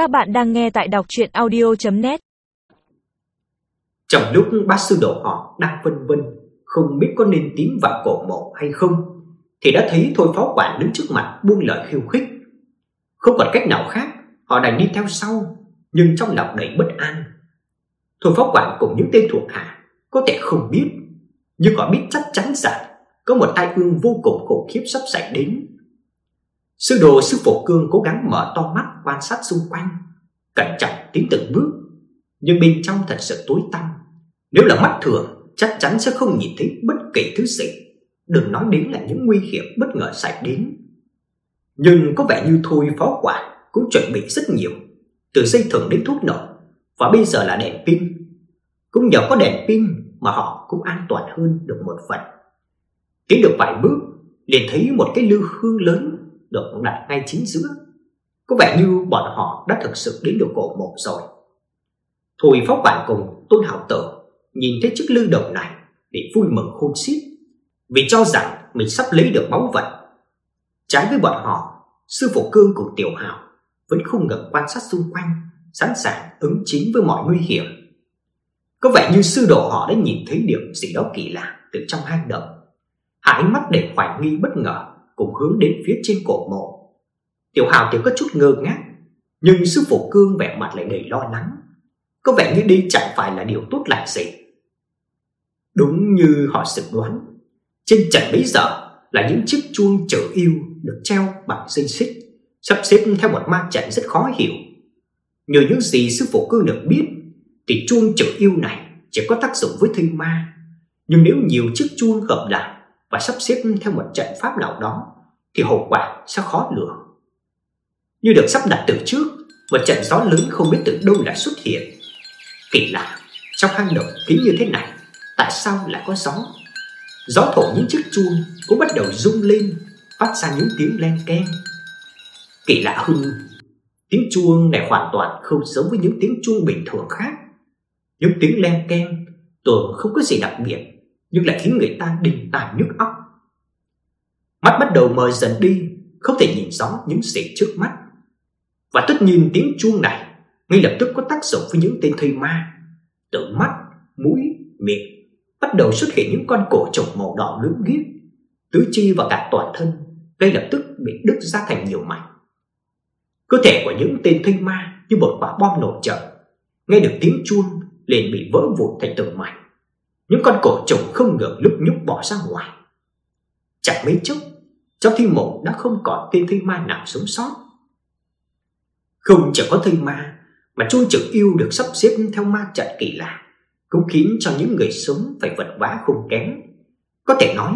Các bạn đang nghe tại đọc chuyện audio.net Trong lúc bác sư đồ họ đang vân vân, Không biết có nên tím vào cổ mộ hay không, Thì đã thấy thôi pháo quản đứng trước mặt buông lời khiêu khích. Không còn cách nào khác, Họ đành đi theo sau, Nhưng trong lòng đầy bất an. Thôi pháo quản cùng những tên thuộc hạ Có thể không biết, Nhưng họ biết chắc chắn rằng Có một tai ương vô cùng khủng khiếp sắp xảy đến. Sư đồ sư phụ cương cố gắng mở to mắt quan sát xung quanh, cẩn trọng tiến từng bước, nhưng bên trong thật sự tối tăm. Nếu là mắt thường, chắc chắn sẽ không nhìn thấy bất kỳ thứ gì, đừng nói đến là những nguy hiểm bất ngờ xảy đến. Nhưng có vẻ như thôi phó quả cũng chuẩn bị rất nhiều, từ dây thừng đến thuốc nổ, và bây giờ là đèn pin. Cũng nhờ có đèn pin mà họ cũng an toàn hơn được một phần. Tiến được vài bước, liền thấy một cái lư hương lớn được đặt ngay chính giữa. Có vẻ như bọn họ đã thực sự đến được cổ mộ rồi. Thùy Phóc bạn cùng Tôn Hảo Tử nhìn thấy chiếc lư đồng này để vui mừng khôn xiết, vì cho rằng mình sắp lấy được báu vật. Trái với bọn họ, sư phụ Cương cùng Tiểu Hào vẫn không ngừng quan sát xung quanh, sẵn sàng ứng chiến với mọi nguy hiểm. Có vẻ như sư đồ họ đã nhìn thấy điều gì đó kỳ lạ từ trong hang động. Hai ánh mắt đầy hoài nghi bất ngờ cùng hướng đến phía trên cổ mộ. Tiểu Hào thì có chút ngơ ngác, nhưng sư phụ Cương vẻ mặt lại đầy lo lắng. Có vẻ như đi chẳng phải là điều tốt lành gì. Đúng như họ dự đoán, trên trận bấy giờ là những chiếc chuông chở yêu được treo bằng dây xích, sắp xếp theo một ma trận rất khó hiểu. Nhờ những gì sư phụ Cương được biết, thì chuông chở yêu này chỉ có tác dụng với thây ma, nhưng nếu nhiều chiếc chuông hợp lại và sắp xếp theo một trận pháp nào đó thì hậu quả sẽ khó lường. Như được sắp đặt từ trước, một trận gió lớn không biết từ đâu lại xuất hiện. Kỳ lạ, trong hang động kín như thế này, tại sao lại có gió? Gió thổi những chiếc chuông cũng bắt đầu rung lên, phát ra những tiếng len keng. Kỳ lạ hơn, tiếng chuông này hoàn toàn không giống với những tiếng chuông bình thường khác. Những tiếng len keng tưởng không có gì đặc biệt, nhưng lại khiến người ta đình tai nhức óc. Mắt bắt đầu mờ dần đi, không thể nhìn rõ những gì trước mắt. Và tất nhiên tiếng chuông này ngay lập tức có tác dụng với những tên thây ma. Từ mắt, mũi, miệng bắt đầu xuất hiện những con cổ trùng màu đỏ lưỡng ghiếc, tứ chi và cả toàn thân ngay lập tức bị đứt ra thành nhiều mảnh. Cơ thể của những tên thây ma như một quả bom nổ chậm, nghe được tiếng chuông liền bị vỡ vụn thành từng mảnh. Những con cổ trùng không ngừng lúc nhúc bỏ ra ngoài. Chẳng mấy chốc, trong thi mộ đã không còn tên thây ma nào sống sót. Không chỉ có thây ma, mà chuông trực yêu được sắp xếp theo ma trận kỳ lạ, cũng khiến cho những người sống phải vật vã không kém. Có thể nói,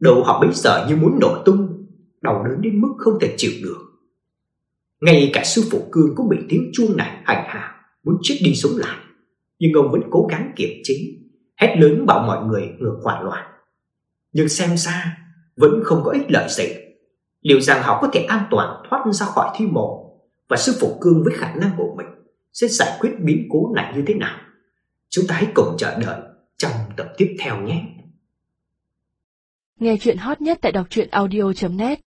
đầu họ bây giờ như muốn nổ tung, đau đớn đến mức không thể chịu được. Ngay cả sư phụ Cương cũng bị tiếng chuông này hành hạ, muốn chết đi sống lại, nhưng ông vẫn cố gắng kiềm chế, hét lớn bảo mọi người ngừng hoảng loạn. Nhưng xem ra, vẫn không có ích lợi gì. Liệu rằng họ có thể an toàn thoát ra khỏi thi mộ và sư phụ cương với khả năng của mình sẽ giải quyết biến cố này như thế nào? Chúng ta hãy cùng chờ đợi trong tập tiếp theo nhé. Nghe truyện hot nhất tại đọc truyện audio net